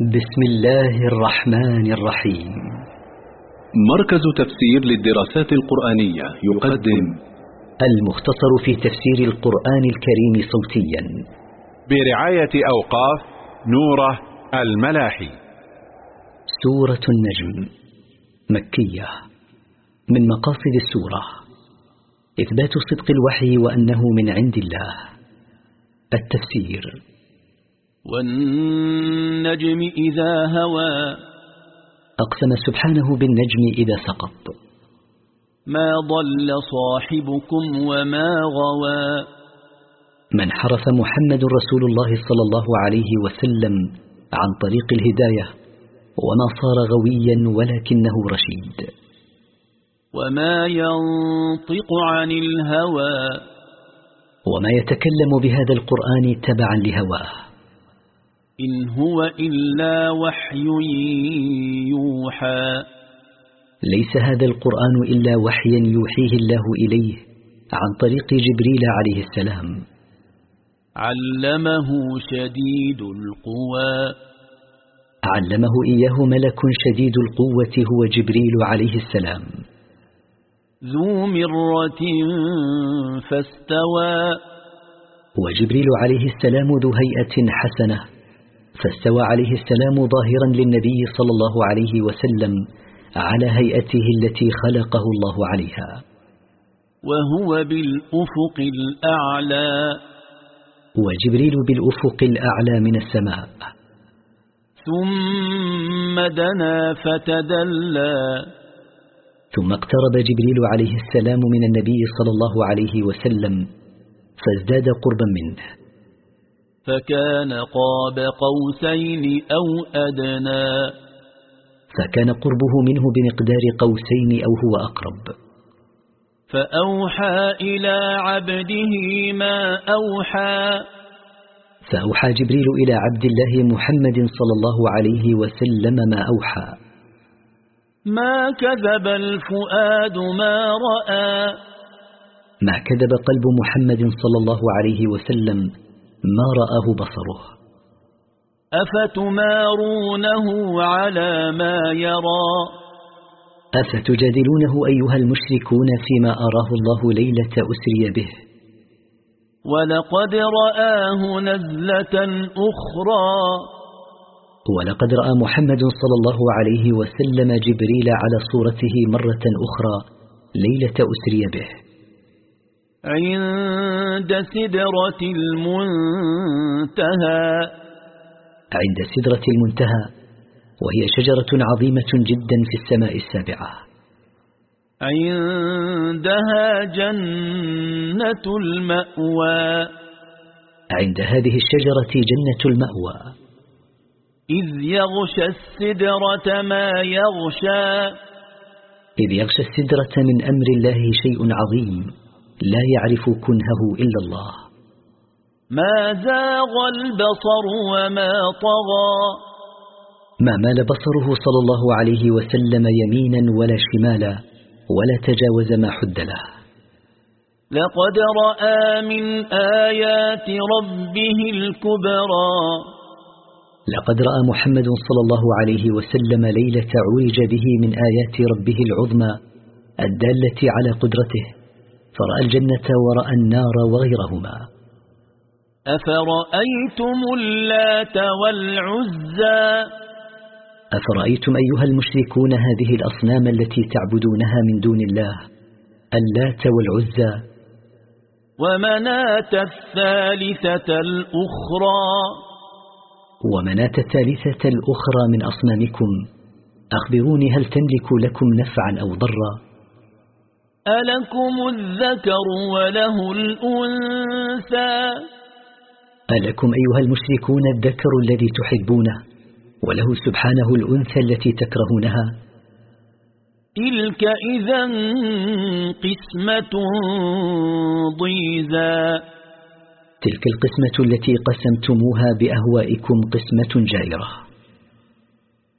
بسم الله الرحمن الرحيم. مركز تفسير للدراسات القرآنية يقدم المختصر في تفسير القرآن الكريم صوتيا. برعاية أوقاف نورة الملاحي. سورة النجم مكية من مقاصد السورة. إثبات صدق الوحي وأنه من عند الله. التفسير. والنجم إذا هوى. أقسم سبحانه بالنجم إذا سقط. ما ضل صاحبكم وما غوى. من حرف محمد رسول الله صلى الله عليه وسلم عن طريق الهداية وما صار غويا ولكنه رشيد. وما ينطق عن الهوى. وما يتكلم بهذا القرآن تبعا لهواه. إن هو إلا وحي يوحى. ليس هذا القرآن إلا وحيا يوحيه الله إليه عن طريق جبريل عليه السلام. علمه شديد القوى. علمه إياه ملك شديد القوة هو جبريل عليه السلام. ذو مرة فاستوى. وجبريل عليه السلام ذو هيئة حسنة. فاستوى عليه السلام ظاهرا للنبي صلى الله عليه وسلم على هيئته التي خلقه الله عليها. وهو بالأفق الأعلى. وجبريل بالأفق الأعلى من السماء. ثم دنا فتدلى. ثم اقترب جبريل عليه السلام من النبي صلى الله عليه وسلم فازداد قربا منه. فكان قاب قوسين أو أدنى. فكان قربه منه بمقدار قوسين أو هو أقرب. فأوحى إلى عبده ما أوحى. فأوحى جبريل إلى عبد الله محمد صلى الله عليه وسلم ما أوحى. ما كذب الفؤاد ما رأى. ما كذب قلب محمد صلى الله عليه وسلم ما رآه بصره. أفتمارونه على ما يرى؟ أفتجادلونه أيها المشركون فيما أراه الله ليلة أسري به؟ ولقد رآه نزلة أخرى. ولقد رأى محمد صلى الله عليه وسلم جبريل على صورته مرة أخرى ليلة أسري به. عند سدرة المنتهى. عند سدرة المنتهى وهي شجرة عظيمة جدا في السماء السابعة. عندها جنة المأوى. عند هذه الشجرة جنة المأوى. إذ يغشى السدرة ما يغشى. إذ يغشى السدرة من أمر الله شيء عظيم. لا يعرف كنهه إلا الله. ما زاغ البصر وما طغى. ما مال بصره صلى الله عليه وسلم يمينا ولا شمالا ولا تجاوز ما حد له. لقد رأى من آيات ربه الكبرى. لقد رأى محمد صلى الله عليه وسلم ليلة عرج به من آيات ربه العظمى الدالة على قدرته. فرأى الجنة ورأى النار وغيرهما. أفرأيتم اللات والعزى؟ أفرأيتم أيها المشركون هذه الأصنام التي تعبدونها من دون الله؟ اللات والعزى. ومناة الثالثة الأخرى؟ ومناة الثالثة الأخرى من أصنامكم؟ أخبروني هل تملك لكم نفعا أو ضرا؟ ألكم الذكر وله الأنثى. ألكم أيها المشركون الذكر الذي تحبونه وله سبحانه الأنثى التي تكرهونها؟ تلك إذا قسمة ضيزى. تلك القسمة التي قسمتموها بأهوائكم قسمة جائرة.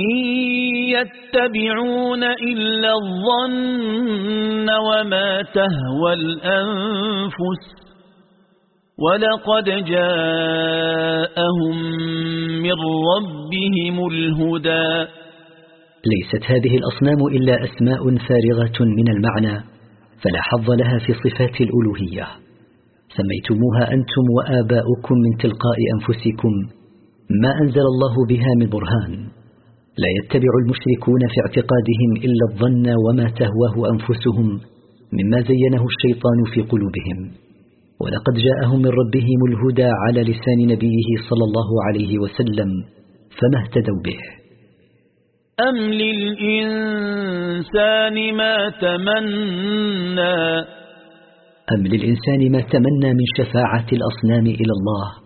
إن يتبعون إلا الظن وما تهوى الأنفس ولقد جاءهم من ربهم الهدى ليست هذه الأصنام إلا أسماء فارغة من المعنى فلا حظ لها في صفات الألوهية. سميتموها أنتم وآباؤكم من تلقاء أنفسكم ما أنزل الله بها من برهان. لا يتبع المشركون في اعتقادهم إلا الظن وما تهواه أنفسهم مما زينه الشيطان في قلوبهم. ولقد جاءهم من ربهم الهدى على لسان نبيه صلى الله عليه وسلم فما اهتدوا به. أم للإنسان ما تمنى؟ أم للإنسان ما تمنى من شفاعة الأصنام إلى الله؟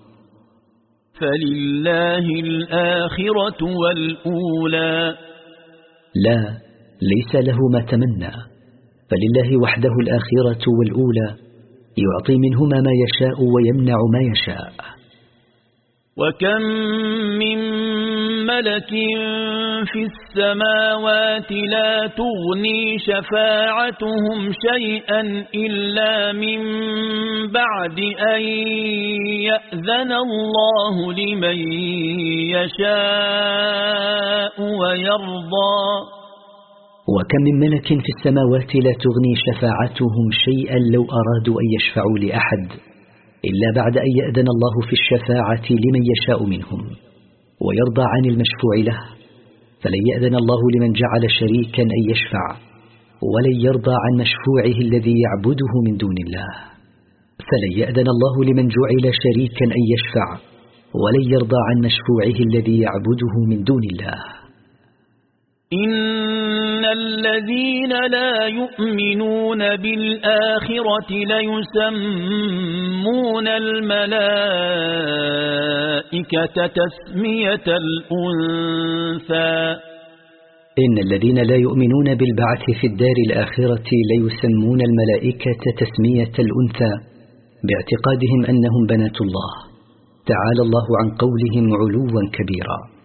فلله الآخرة والأولى. لا ليس له ما تمنى فلله وحده الآخرة والأولى يعطي منهما ما يشاء ويمنع ما يشاء. وكم من ملك في السماوات لا تغني شفاعتهم شيئا إلا من بعد أن يأذن الله لمن يشاء ويرضى. وكم من ملك في السماوات لا تغني شفاعتهم شيئا لو أرادوا أن يشفعوا لأحد إلا بعد أن يأذن الله في الشفاعة لمن يشاء منهم. ويرضى عن المشفوع له فلن يأذن الله لمن جعل شريكا أن يشفع ولن يرضى عن مشفوعه الذي يعبده من دون الله. فلن يأذن الله لمن جعل شريكا أن يشفع ولن يرضى عن مشفوعه الذي يعبده من دون الله. الذين لا يؤمنون بالآخرة ليسمون الملائكة تسمية الأنثى. إن الذين لا يؤمنون بالبعث في الدار الآخرة ليسمون الملائكة تسمية الأنثى باعتقادهم أنهم بنات الله. تعالى الله عن قولهم علوا كبيرا.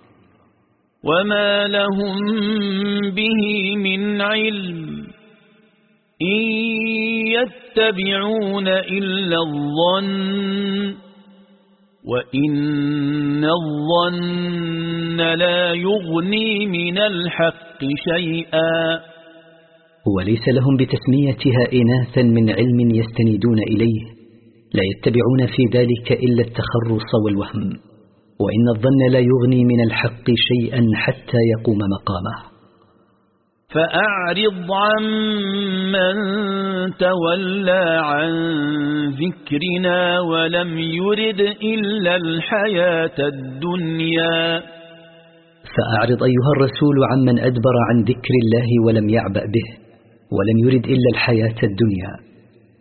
وما لهم به من علم إن يتبعون إلا الظن وإن الظن لا يغني من الحق شيئا وليس لهم بتسميتها إناثا من علم يستندون إليه لا يتبعون في ذلك إلا التخرص والوهم. وإن الظن لا يغني من الحق شيئا حتى يقوم مقامه. فأعرض عن من تولى عن ذكرنا ولم يرد إلا الحياة الدنيا. فأعرض أيها الرسول عمن أدبر عن ذكر الله ولم يعبأ به ولم يرد إلا الحياة الدنيا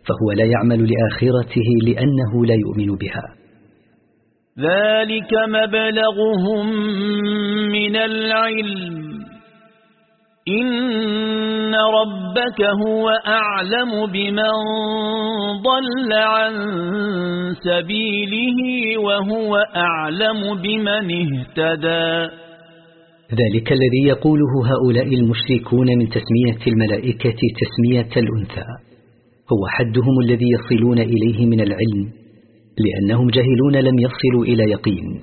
فهو لا يعمل لآخرته لأنه لا يؤمن بها. ذلك مبلغهم من العلم. إن ربك هو أعلم بمن ضل عن سبيله وهو أعلم بمن اهتدى. ذلك الذي يقوله هؤلاء المشركون من تسمية الملائكة تسمية الأنثى. هو حدهم الذي يصلون إليه من العلم. لأنهم جاهلون لم يصلوا إلى يقين.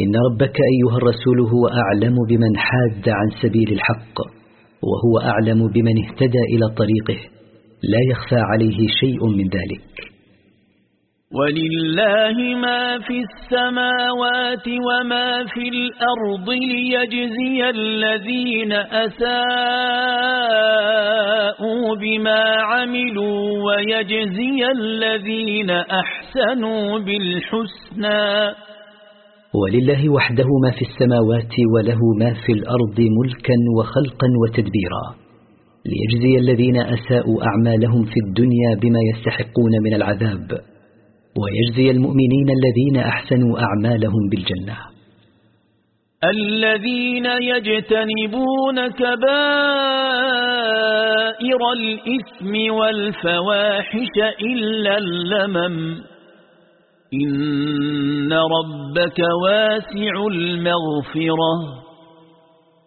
إن ربك أيها الرسول هو أعلم بمن حاد عن سبيل الحق وهو أعلم بمن اهتدى إلى طريقه لا يخفى عليه شيء من ذلك. ولله ما في السماوات وما في الأرض ليجزي الذين أساءوا بما عملوا ويجزي الذين أحسنوا بالحسنى. ولله وحده ما في السماوات وله ما في الأرض ملكا وخلقا وتدبيرا. ليجزي الذين أساءوا أعمالهم في الدنيا بما يستحقون من العذاب. ويجزي المؤمنين الذين أحسنوا أعمالهم بالجنة. الذين يجتنبون كبائر الإثم والفواحش إلا اللمم. إن ربك واسع المغفرة.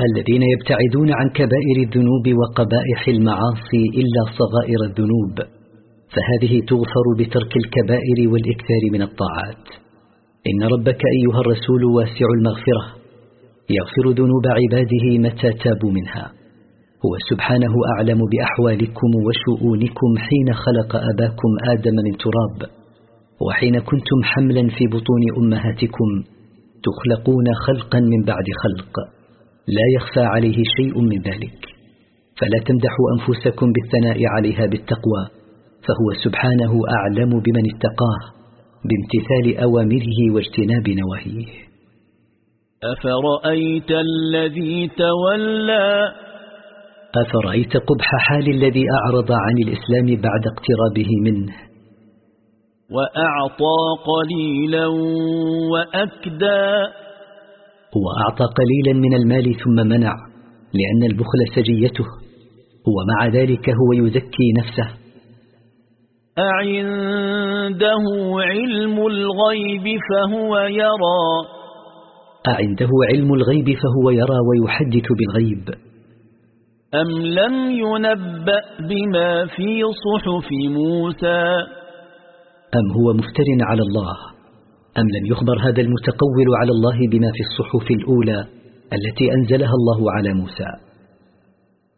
الذين يبتعدون عن كبائر الذنوب وقبائح المعاصي إلا صغائر الذنوب فهذه تغفر بترك الكبائر والإكثار من الطاعات. إن ربك أيها الرسول واسع المغفرة يغفر ذنوب عباده متى تابوا منها. هو سبحانه أعلم بأحوالكم وشؤونكم حين خلق أباكم آدم من تراب وحين كنتم حملا في بطون أمهاتكم تخلقون خلقا من بعد خلق. لا يخفى عليه شيء من ذلك. فلا تمدحوا أنفسكم بالثناء عليها بالتقوى فهو سبحانه أعلم بمن اتقاه بامتثال أوامره واجتناب نواهيه. أفرأيت الذي تولى؟ أفرأيت قبح حال الذي أعرض عن الإسلام بعد اقترابه منه؟ وأعطى قليلا وأكدى. وأعطى قليلا من المال ثم منع لأن البخل سجيته ومع ذلك هو يزكي نفسه. أعنده علم الغيب فهو يرى. أعنده علم الغيب فهو يرى ويحدث بالغيب. أم لم ينبأ بما في صحف موسى؟ أم هو مفتر على الله؟ أم لم يخبر هذا المتقول على الله بما في الصحف الأولى التي أنزلها الله على موسى؟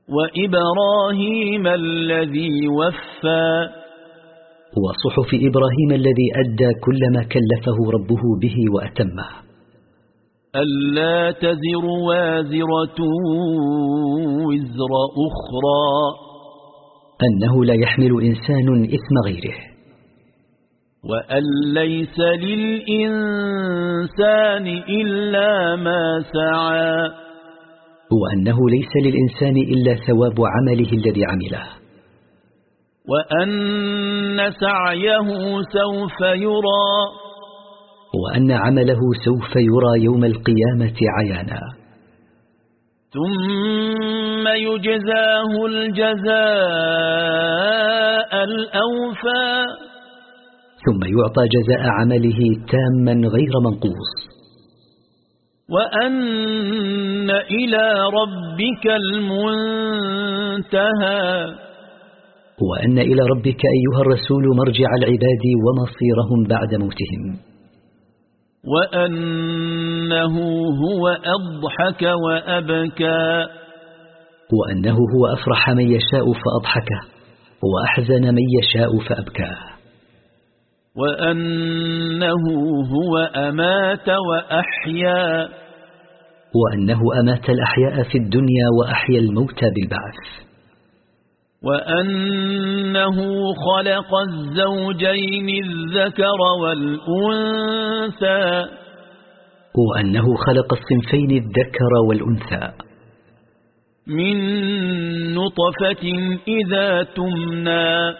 وإبراهيم الذي وفى. وصحف إبراهيم الذي أدى كل ما كلفه ربه به وأتمه. ألا تزر وازرة وزر أخرى. أنه لا يحمل إنسان إثم غيره. وأن ليس للإنسان إلا ما سعى. وأنه ليس للإنسان إلا ثواب عمله الذي عمله. وأن سعيه سوف يرى. وأن عمله سوف يرى يوم القيامة عيانا. ثم يجزاه الجزاء الأوفى. ثم يعطى جزاء عمله تاما غير منقوص. وأن إلى ربك المنتهى. وأن إلى ربك أيها الرسول مرجع العباد ومصيرهم بعد موتهم. وأنه هو أضحك وأبكى. وأنه هو أفرح من يشاء فأضحكه وأحزن من يشاء فأبكاه. وأنه هو أمات وأحيا. وأنه أمات الأحياء في الدنيا وأحيا الموتى بالبعث. وأنه خلق الزوجين الذكر والأنثى. وأنه خلق الصنفين الذكر والأنثى. من نطفة إذا تمنى.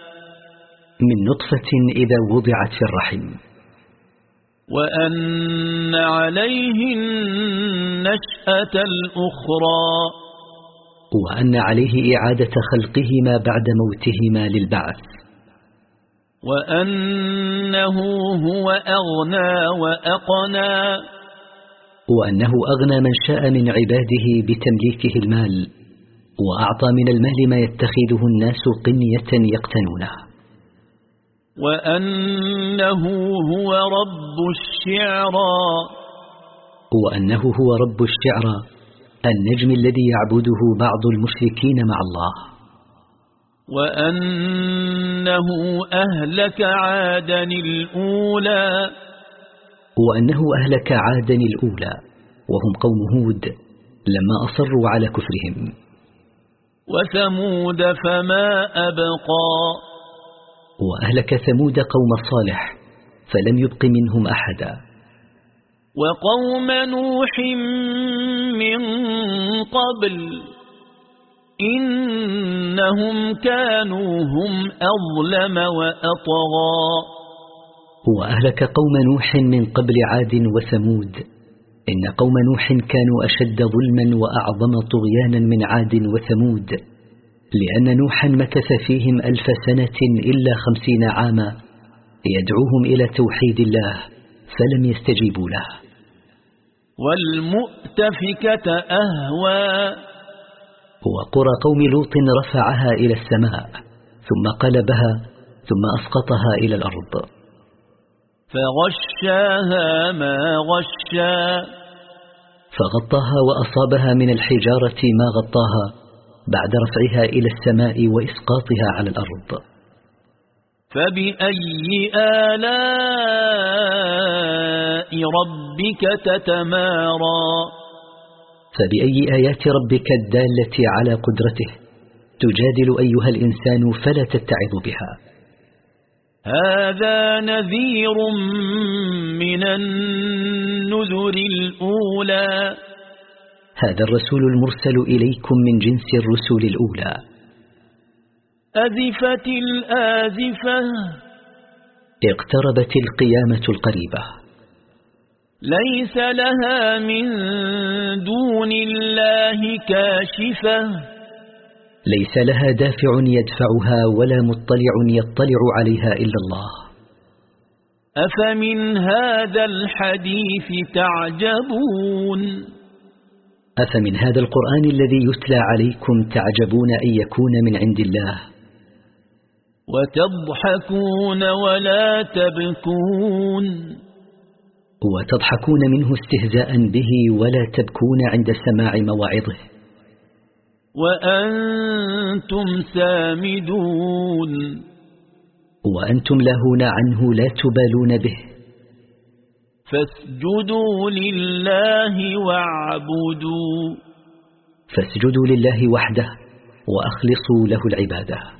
من نطفة إذا وضعت في الرحم. وأن عليه النشأة الأخرى. وأن عليه إعادة خلقهما بعد موتهما للبعث. وأنه هو أغنى وأقنى. وأنه أغنى من شاء من عباده بتمليكه المال. وأعطى من المال ما يتخذه الناس قنية يقتنونه. وأنه هو رب الشعرى. وأنه هو رب الشعرى النجم الذي يعبده بعض المشركين مع الله. وأنه أهلك عادا الأولى. وأنه أهلك عادا الأولى وهم قوم هود لما أصروا على كفرهم. وثمود فما أبقى. وأهلك ثمود قوم صالح فلم يبق منهم أحدا. وقوم نوح من قبل إنهم كانوا هم أظلم وأطغى. وأهلك قوم نوح من قبل عاد وثمود إن قوم نوح كانوا أشد ظلما وأعظم طغيانا من عاد وثمود. لأن نوحا مكث فيهم ألف سنة إلا خمسين عاما يدعوهم إلى توحيد الله فلم يستجيبوا له. والمؤتفكة أهوى. وقرى قوم لوط رفعها إلى السماء ثم قلبها ثم أسقطها إلى الأرض. فغشاها ما غشا. فغطاها وأصابها من الحجارة ما غطاها. بعد رفعها إلى السماء وإسقاطها على الأرض. فبأي آلاء ربك تتمارى؟ فبأي آيات ربك الدالة على قدرته تجادل أيها الإنسان فلا تتعظ بها؟ هذا نذير من النذر الأولى. هذا الرسول المرسل إليكم من جنس الرسل الأولى. أزفت الآزفة. اقتربت القيامة القريبة. ليس لها من دون الله كاشفة. ليس لها دافع يدفعها ولا مطلع يطلع عليها إلا الله. أفمن هذا الحديث تعجبون؟ أفمن هذا القرآن الذي يتلى عليكم تعجبون أن يكون من عند الله؟ وتضحكون ولا تبكون. وتضحكون منه استهزاء به ولا تبكون عند سماع مواعظه. وأنتم سامدون. وأنتم لاهون عنه لا تبالون به. فاسجدوا لله واعبدوا. فاسجدوا لله وحده وأخلصوا له العبادة.